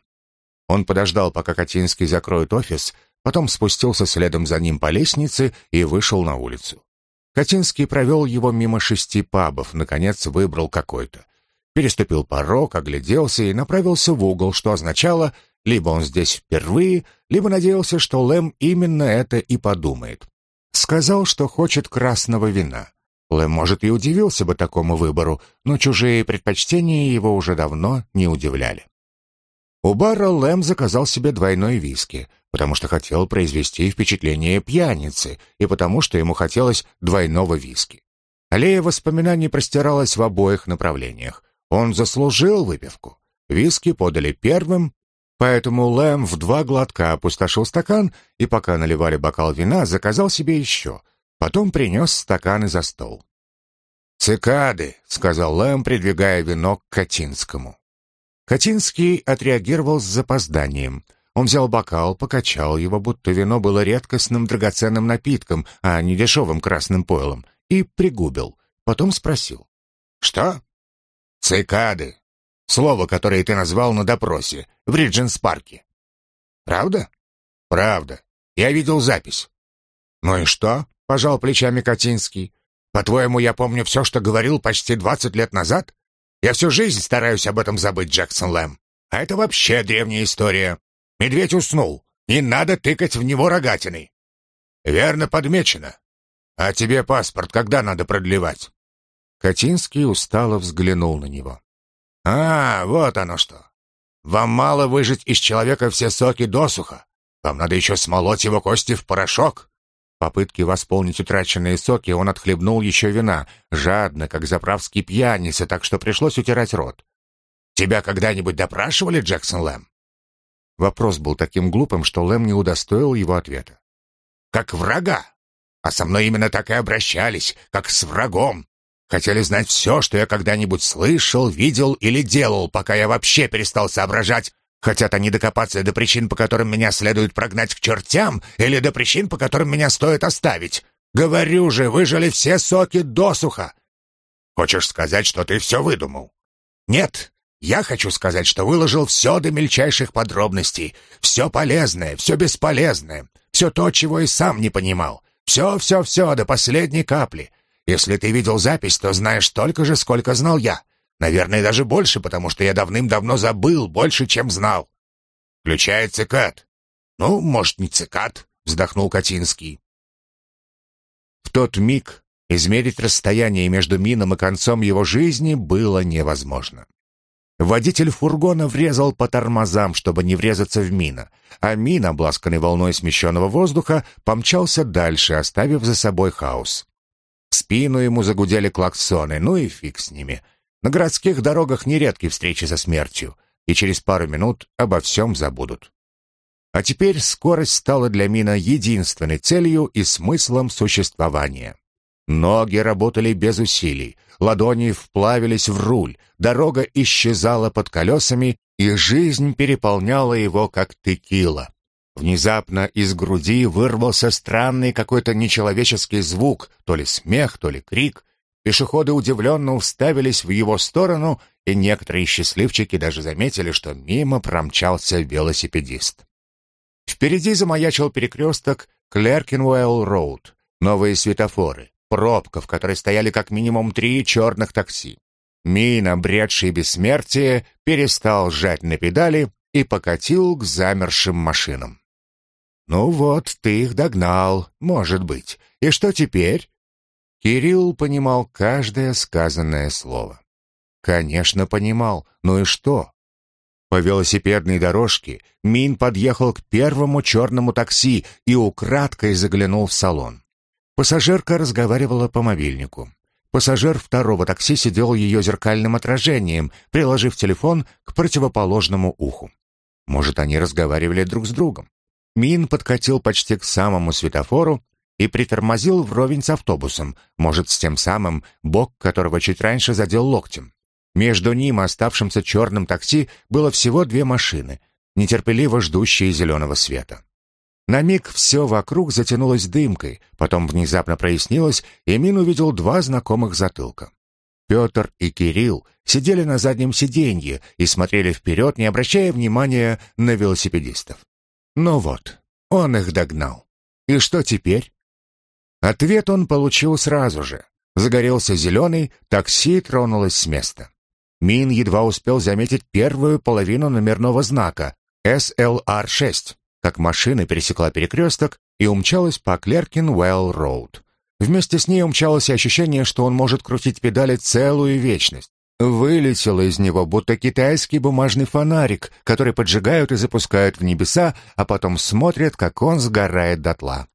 Он подождал, пока Катинский закроет офис, потом спустился следом за ним по лестнице и вышел на улицу. Катинский провел его мимо шести пабов, наконец выбрал какой-то переступил порог, огляделся и направился в угол, что означало, либо он здесь впервые, либо надеялся, что Лэм именно это и подумает. Сказал, что хочет красного вина. Лэм, может, и удивился бы такому выбору, но чужие предпочтения его уже давно не удивляли. У бара Лэм заказал себе двойной виски, потому что хотел произвести впечатление пьяницы и потому что ему хотелось двойного виски. Аллея воспоминаний простиралась в обоих направлениях. Он заслужил выпивку. Виски подали первым, поэтому Лэм в два глотка опустошил стакан и, пока наливали бокал вина, заказал себе еще. Потом принес стаканы за стол. «Цикады», — сказал Лэм, придвигая вино к Катинскому. Катинский отреагировал с запозданием. Он взял бокал, покачал его, будто вино было редкостным драгоценным напитком, а не дешевым красным пойлом, и пригубил. Потом спросил. «Что?» «Цикады. Слово, которое ты назвал на допросе в Ридженс-парке. Правда? Правда. Я видел запись. Ну и что? Пожал плечами Катинский. По-твоему, я помню все, что говорил почти двадцать лет назад? Я всю жизнь стараюсь об этом забыть, Джексон Лэм. А это вообще древняя история. Медведь уснул. Не надо тыкать в него рогатиной. Верно подмечено. А тебе паспорт когда надо продлевать? Катинский устало взглянул на него. А, вот оно что. Вам мало выжать из человека все соки досуха. Вам надо еще смолоть его кости в порошок. Попытки восполнить утраченные соки он отхлебнул еще вина, жадно, как заправский пьяница, так что пришлось утирать рот. «Тебя когда-нибудь допрашивали, Джексон Лэм?» Вопрос был таким глупым, что Лэм не удостоил его ответа. «Как врага. А со мной именно так и обращались, как с врагом. Хотели знать все, что я когда-нибудь слышал, видел или делал, пока я вообще перестал соображать. Хотят они докопаться до причин, по которым меня следует прогнать к чертям, или до причин, по которым меня стоит оставить. Говорю же, выжили все соки досуха. Хочешь сказать, что ты все выдумал? Нет, я хочу сказать, что выложил все до мельчайших подробностей, все полезное, все бесполезное, все то, чего и сам не понимал. Все-все-все до последней капли. Если ты видел запись, то знаешь столько же, сколько знал я. Наверное, даже больше, потому что я давным-давно забыл больше, чем знал. Включая цикад. Ну, может, не цикад, вздохнул Катинский. В тот миг измерить расстояние между Мином и концом его жизни было невозможно. Водитель фургона врезал по тормозам, чтобы не врезаться в Мина, а Мин, обласканный волной смещенного воздуха, помчался дальше, оставив за собой хаос. В спину ему загудели клаксоны, ну и фиг с ними. На городских дорогах нередки встречи со смертью, и через пару минут обо всем забудут. А теперь скорость стала для Мина единственной целью и смыслом существования. Ноги работали без усилий, ладони вплавились в руль, дорога исчезала под колесами, и жизнь переполняла его, как текила. Внезапно из груди вырвался странный какой-то нечеловеческий звук, то ли смех, то ли крик. Пешеходы удивленно уставились в его сторону, и некоторые счастливчики даже заметили, что мимо промчался велосипедист. Впереди замаячил перекресток Клеркинуэлл-Роуд, новые светофоры. Пробка, в которой стояли как минимум три черных такси. Мин, обретший бессмертие, перестал сжать на педали и покатил к замершим машинам. «Ну вот, ты их догнал, может быть. И что теперь?» Кирилл понимал каждое сказанное слово. Конечно, понимал. Ну и что? По велосипедной дорожке Мин подъехал к первому черному такси и украдкой заглянул в салон. Пассажирка разговаривала по мобильнику. Пассажир второго такси сидел ее зеркальным отражением, приложив телефон к противоположному уху. Может, они разговаривали друг с другом. Мин подкатил почти к самому светофору и притормозил вровень с автобусом, может, с тем самым, бок которого чуть раньше задел локтем. Между ним и оставшимся черным такси было всего две машины, нетерпеливо ждущие зеленого света. На миг все вокруг затянулось дымкой, потом внезапно прояснилось, и Мин увидел два знакомых затылка. Петр и Кирилл сидели на заднем сиденье и смотрели вперед, не обращая внимания на велосипедистов. Ну вот, он их догнал. И что теперь? Ответ он получил сразу же. Загорелся зеленый, такси тронулось с места. Мин едва успел заметить первую половину номерного знака SLR-6 как машина пересекла перекресток и умчалась по Клеркин-Уэлл-Роуд. Вместе с ней умчалось ощущение, что он может крутить педали целую вечность. Вылетело из него, будто китайский бумажный фонарик, который поджигают и запускают в небеса, а потом смотрят, как он сгорает дотла.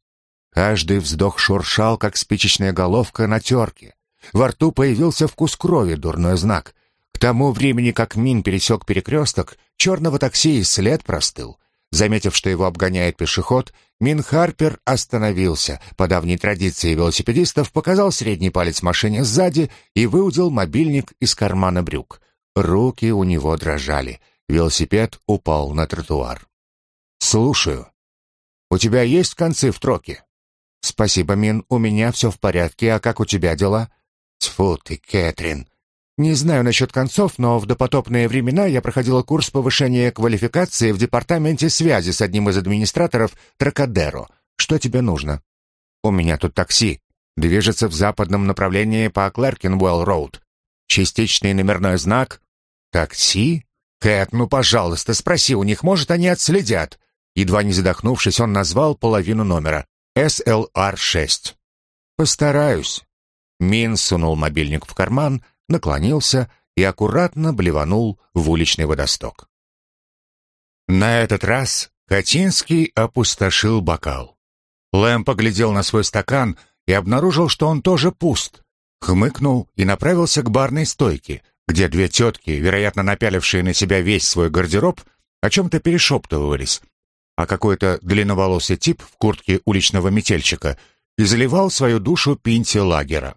Каждый вздох шуршал, как спичечная головка на терке. Во рту появился вкус крови, дурной знак. К тому времени, как Мин пересек перекресток, черного такси и след простыл. Заметив, что его обгоняет пешеход, Мин Харпер остановился. По давней традиции велосипедистов показал средний палец машине сзади и выудил мобильник из кармана брюк. Руки у него дрожали. Велосипед упал на тротуар. «Слушаю. У тебя есть концы в троке?» «Спасибо, Мин, у меня все в порядке, а как у тебя дела?» «Тьфу ты, Кэтрин!» Не знаю насчет концов, но в допотопные времена я проходила курс повышения квалификации в департаменте связи с одним из администраторов Тракадеро. Что тебе нужно? У меня тут такси. Движется в западном направлении по Клеркинвелл-роуд. Частичный номерной знак. Такси? Кэт, ну, пожалуйста, спроси у них, может, они отследят. Едва не задохнувшись, он назвал половину номера. SLR-6. Постараюсь. Мин сунул мобильник в карман, наклонился и аккуратно блеванул в уличный водосток. На этот раз Катинский опустошил бокал. Лэм поглядел на свой стакан и обнаружил, что он тоже пуст. Хмыкнул и направился к барной стойке, где две тетки, вероятно, напялившие на себя весь свой гардероб, о чем-то перешептывались, а какой-то длинноволосый тип в куртке уличного метельщика изливал свою душу пинте лагера.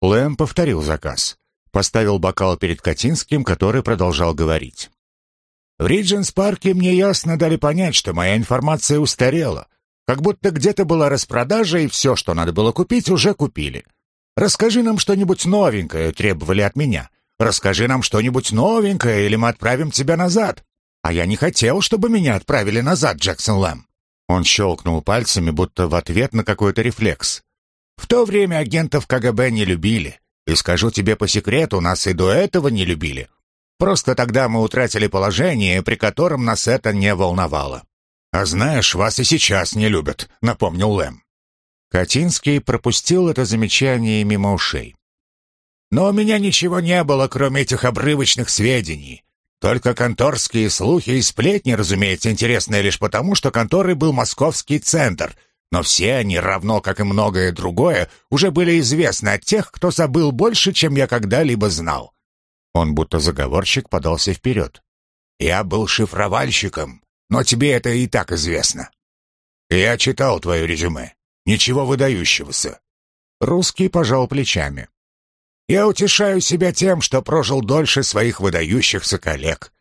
Лэм повторил заказ поставил бокал перед Катинским, который продолжал говорить. «В Ридженс-парке мне ясно дали понять, что моя информация устарела. Как будто где-то была распродажа, и все, что надо было купить, уже купили. Расскажи нам что-нибудь новенькое, требовали от меня. Расскажи нам что-нибудь новенькое, или мы отправим тебя назад. А я не хотел, чтобы меня отправили назад, Джексон Лэм». Он щелкнул пальцами, будто в ответ на какой-то рефлекс. В то время агентов КГБ не любили. И скажу тебе по секрету, нас и до этого не любили. Просто тогда мы утратили положение, при котором нас это не волновало. А знаешь, вас и сейчас не любят, напомнил Лэм. Катинский пропустил это замечание мимо ушей. Но у меня ничего не было, кроме этих обрывочных сведений. Только конторские слухи и сплетни, разумеется, интересные лишь потому, что конторой был московский центр — но все они, равно как и многое другое, уже были известны от тех, кто забыл больше, чем я когда-либо знал. Он будто заговорщик подался вперед. «Я был шифровальщиком, но тебе это и так известно. Я читал твое резюме. Ничего выдающегося». Русский пожал плечами. «Я утешаю себя тем, что прожил дольше своих выдающихся коллег».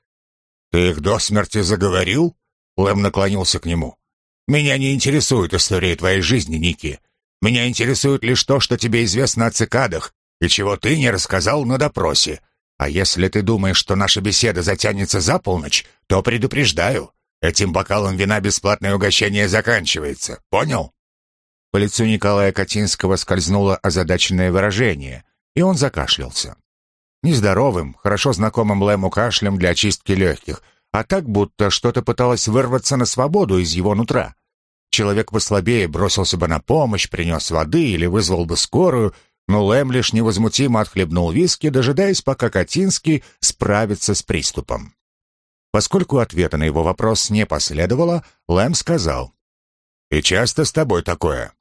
«Ты их до смерти заговорил?» Лэм наклонился к нему. Меня не интересует история твоей жизни, Ники. Меня интересует лишь то, что тебе известно о цикадах и чего ты не рассказал на допросе. А если ты думаешь, что наша беседа затянется за полночь, то предупреждаю, этим бокалом вина бесплатное угощение заканчивается. Понял? По лицу Николая Катинского скользнуло озадаченное выражение, и он закашлялся. Нездоровым, хорошо знакомым Лэму кашлем для очистки легких, а так будто что-то пыталось вырваться на свободу из его нутра. Человек послабее бросился бы на помощь, принес воды или вызвал бы скорую, но Лэм лишь невозмутимо отхлебнул виски, дожидаясь, пока Катинский справится с приступом. Поскольку ответа на его вопрос не последовало, Лэм сказал. «И часто с тобой такое?»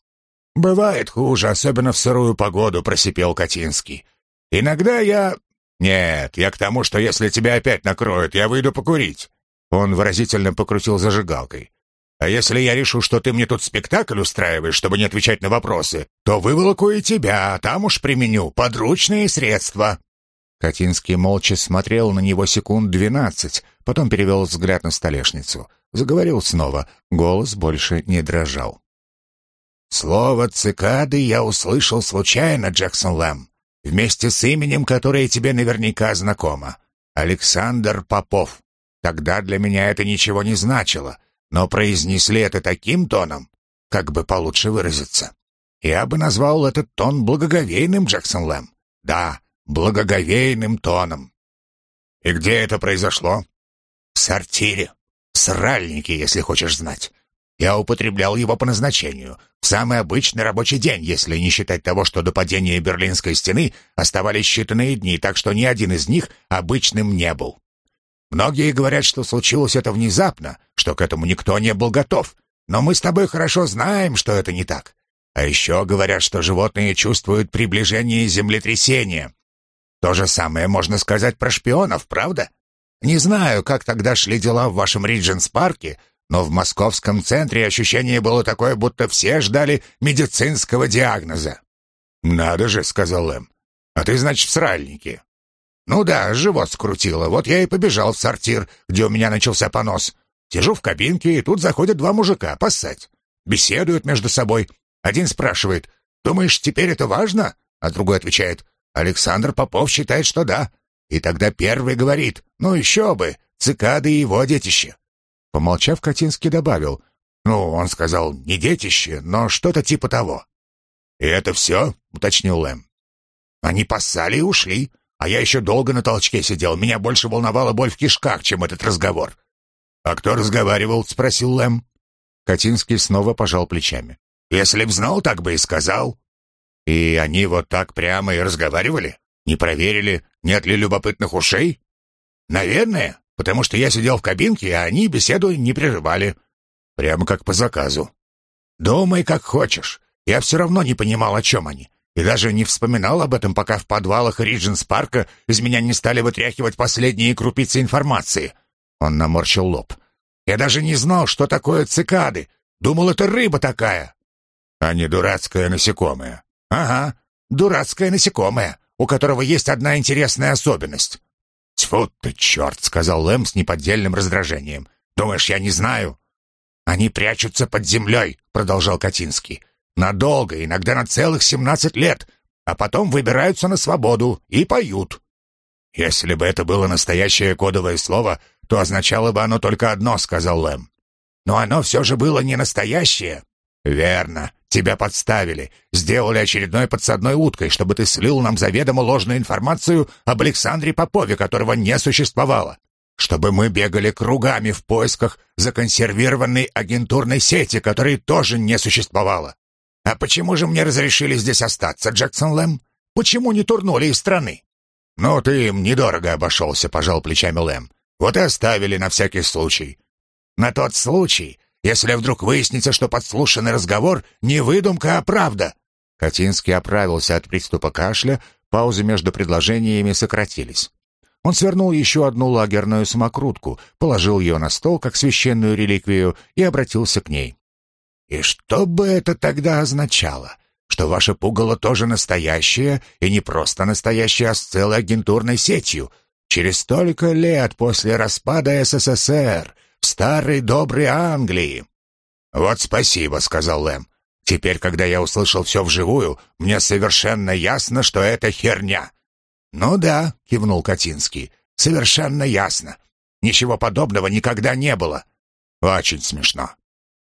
«Бывает хуже, особенно в сырую погоду», — просипел Катинский. «Иногда я...» «Нет, я к тому, что если тебя опять накроют, я выйду покурить». Он выразительно покрутил зажигалкой. А если я решу, что ты мне тут спектакль устраиваешь, чтобы не отвечать на вопросы, то выволоку и тебя, а там уж применю подручные средства». Катинский молча смотрел на него секунд двенадцать, потом перевел взгляд на столешницу. Заговорил снова, голос больше не дрожал. «Слово «цикады» я услышал случайно, Джексон Лэм, вместе с именем, которое тебе наверняка знакомо. Александр Попов. Тогда для меня это ничего не значило но произнесли это таким тоном, как бы получше выразиться. Я бы назвал этот тон благоговейным, Джексон Лэм. Да, благоговейным тоном. И где это произошло? В сортире. В сральнике, если хочешь знать. Я употреблял его по назначению, в самый обычный рабочий день, если не считать того, что до падения Берлинской стены оставались считанные дни, так что ни один из них обычным не был. Многие говорят, что случилось это внезапно, что к этому никто не был готов. Но мы с тобой хорошо знаем, что это не так. А еще говорят, что животные чувствуют приближение землетрясения. То же самое можно сказать про шпионов, правда? Не знаю, как тогда шли дела в вашем Ридженс-парке, но в московском центре ощущение было такое, будто все ждали медицинского диагноза. «Надо же», — сказал Эм. «А ты, значит, в сральнике?» «Ну да, живот скрутило. Вот я и побежал в сортир, где у меня начался понос. Сижу в кабинке, и тут заходят два мужика поссать. Беседуют между собой. Один спрашивает, «Думаешь, теперь это важно?» А другой отвечает, Александр Попов считает, что да. И тогда первый говорит, ну еще бы, цикады и его детище. Помолчав, Катинский добавил, ну, он сказал, не детище, но что-то типа того. «И это все?» — уточнил Лэм. «Они поссали и ушли, а я еще долго на толчке сидел. Меня больше волновала боль в кишках, чем этот разговор». «А кто разговаривал?» — спросил Лэм. Катинский снова пожал плечами. «Если б знал, так бы и сказал». «И они вот так прямо и разговаривали? Не проверили, нет ли любопытных ушей?» «Наверное, потому что я сидел в кабинке, а они беседу не прерывали. Прямо как по заказу. Думай, как хочешь. Я все равно не понимал, о чем они. И даже не вспоминал об этом, пока в подвалах Ридженс-парка из меня не стали вытряхивать последние крупицы информации. Он наморщил лоб. Я даже не знал, что такое цикады. Думал, это рыба такая. А не дурацкое насекомое. Ага, дурацкое насекомое, у которого есть одна интересная особенность. «Тьфу ты, черт!» — сказал Лэм с неподдельным раздражением. «Думаешь, я не знаю?» «Они прячутся под землей», — продолжал Катинский. Надолго, иногда на целых семнадцать лет, а потом выбираются на свободу и поют. Если бы это было настоящее кодовое слово, то означало бы оно только одно, сказал Лэм. Но оно все же было не настоящее. Верно, тебя подставили, сделали очередной подсадной уткой, чтобы ты слил нам заведомо ложную информацию об Александре Попове, которого не существовало. Чтобы мы бегали кругами в поисках законсервированной агентурной сети, которой тоже не существовало. «А почему же мне разрешили здесь остаться, Джексон Лэм? Почему не турнули из страны?» «Ну, ты им недорого обошелся», — пожал плечами Лэм. «Вот и оставили на всякий случай». «На тот случай, если вдруг выяснится, что подслушанный разговор не выдумка, а правда». Катинский оправился от приступа кашля, паузы между предложениями сократились. Он свернул еще одну лагерную самокрутку, положил ее на стол, как священную реликвию, и обратился к ней. И что бы это тогда означало? Что ваше пугало тоже настоящее, и не просто настоящее, а с целой агентурной сетью. Через столько лет после распада СССР, в старой доброй Англии. «Вот спасибо», — сказал Лэм. «Теперь, когда я услышал все вживую, мне совершенно ясно, что это херня». «Ну да», — кивнул Катинский, — «совершенно ясно. Ничего подобного никогда не было». «Очень смешно.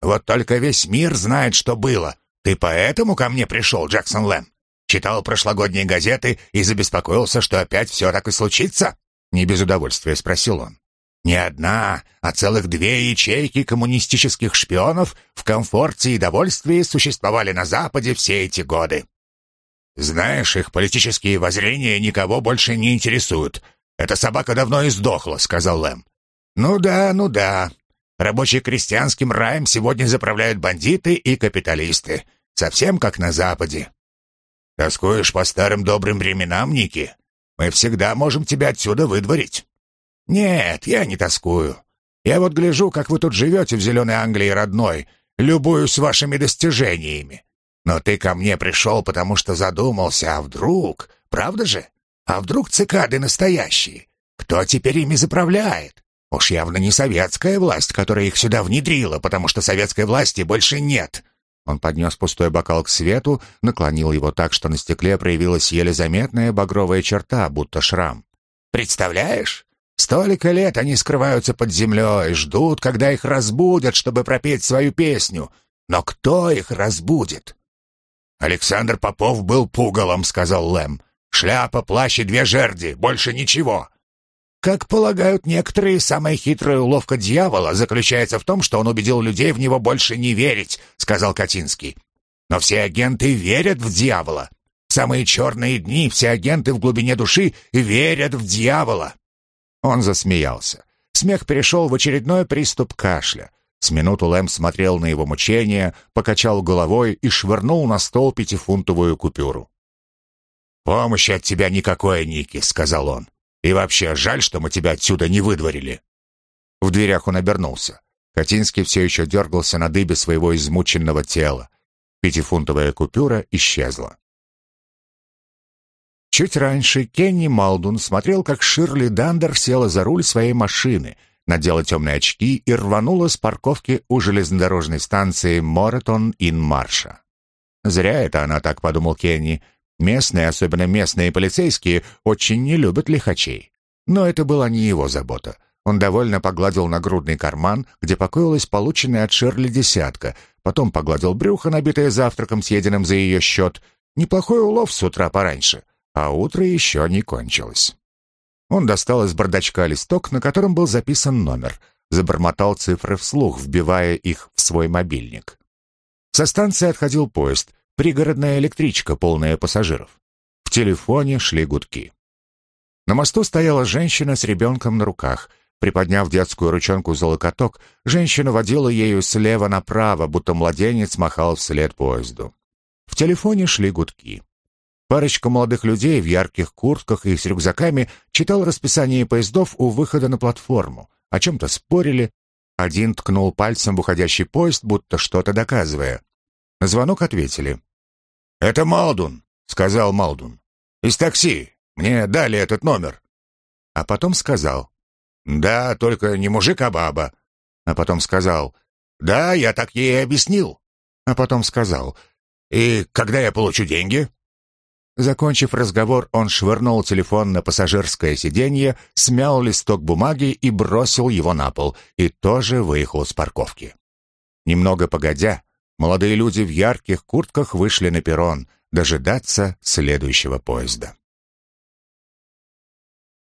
Вот только весь мир знает, что было. Ты поэтому ко мне пришел, Джексон Лэм? Читал прошлогодние газеты и забеспокоился, что опять все так и случится?» Не без удовольствия спросил он. «Не одна, а целых две ячейки коммунистических шпионов в комфорте и довольстве существовали на Западе все эти годы. Знаешь, их политические воззрения никого больше не интересуют. Эта собака давно и сдохла», — сказал Лэм. «Ну да, ну да. Рабоче-крестьянским раем сегодня заправляют бандиты и капиталисты. Совсем как на Западе. Тоскуешь по старым добрым временам, Ники? Мы всегда можем тебя отсюда выдворить. Нет, я не тоскую. Я вот гляжу, как вы тут живете в зеленой Англии родной, любуюсь вашими достижениями. Но ты ко мне пришел, потому что задумался, а вдруг, правда же? А вдруг цикады настоящие? Кто теперь ими заправляет? Уж явно не советская власть, которая их сюда внедрила, потому что советской власти больше нет. Он поднес пустой бокал к свету, наклонил его так, что на стекле проявилась еле заметная багровая черта, будто шрам. «Представляешь? Столько лет они скрываются под землей, ждут, когда их разбудят, чтобы пропеть свою песню. Но кто их разбудит?» «Александр Попов был пугалом», — сказал Лэм. «Шляпа, плащ и две жерди, больше ничего. Как полагают некоторые, самая хитрая уловка дьявола заключается в том, что он убедил людей в него больше не верить, сказал Катинский. Но все агенты верят в дьявола. В самые черные дни все агенты в глубине души верят в дьявола. Он засмеялся. Смех перешел в очередной приступ кашля. С минуту Лэм смотрел на его мучения, покачал головой и швырнул на стол пятифунтовую купюру. «Помощи от тебя никакой, Ники», — сказал он. И вообще, жаль, что мы тебя отсюда не выдворили». В дверях он обернулся. Катинский все еще дергался на дыбе своего измученного тела. Пятифунтовая купюра исчезла. Чуть раньше Кенни Малдун смотрел, как Ширли Дандер села за руль своей машины, надела темные очки и рванула с парковки у железнодорожной станции Моретон-Ин-Марша. «Зря это она так», — подумал Кенни. Местные, особенно местные полицейские, очень не любят лихачей. Но это была не его забота. Он довольно погладил нагрудный карман, где покоилась полученная от Шерли десятка, потом погладил брюхо, набитое завтраком, съеденным за ее счет. Неплохой улов с утра пораньше, а утро еще не кончилось. Он достал из бардачка листок, на котором был записан номер, забормотал цифры вслух, вбивая их в свой мобильник. Со станции отходил поезд, пригородная электричка, полная пассажиров. В телефоне шли гудки. На мосту стояла женщина с ребенком на руках. Приподняв детскую ручонку за локоток, женщина водила ею слева направо, будто младенец махал вслед поезду. В телефоне шли гудки. Парочка молодых людей в ярких куртках и с рюкзаками читал расписание поездов у выхода на платформу, о чем-то спорили. Один ткнул пальцем в уходящий поезд, будто что-то доказывая. На звонок ответили. «Это Малдун», — сказал Малдун. «Из такси. Мне дали этот номер». А потом сказал. «Да, только не мужик, а баба». А потом сказал. «Да, я так ей объяснил». А потом сказал. «И когда я получу деньги?» Закончив разговор, он швырнул телефон на пассажирское сиденье, смял листок бумаги и бросил его на пол, и тоже выехал с парковки. Немного погодя, молодые люди в ярких куртках вышли на перрон дожидаться следующего поезда.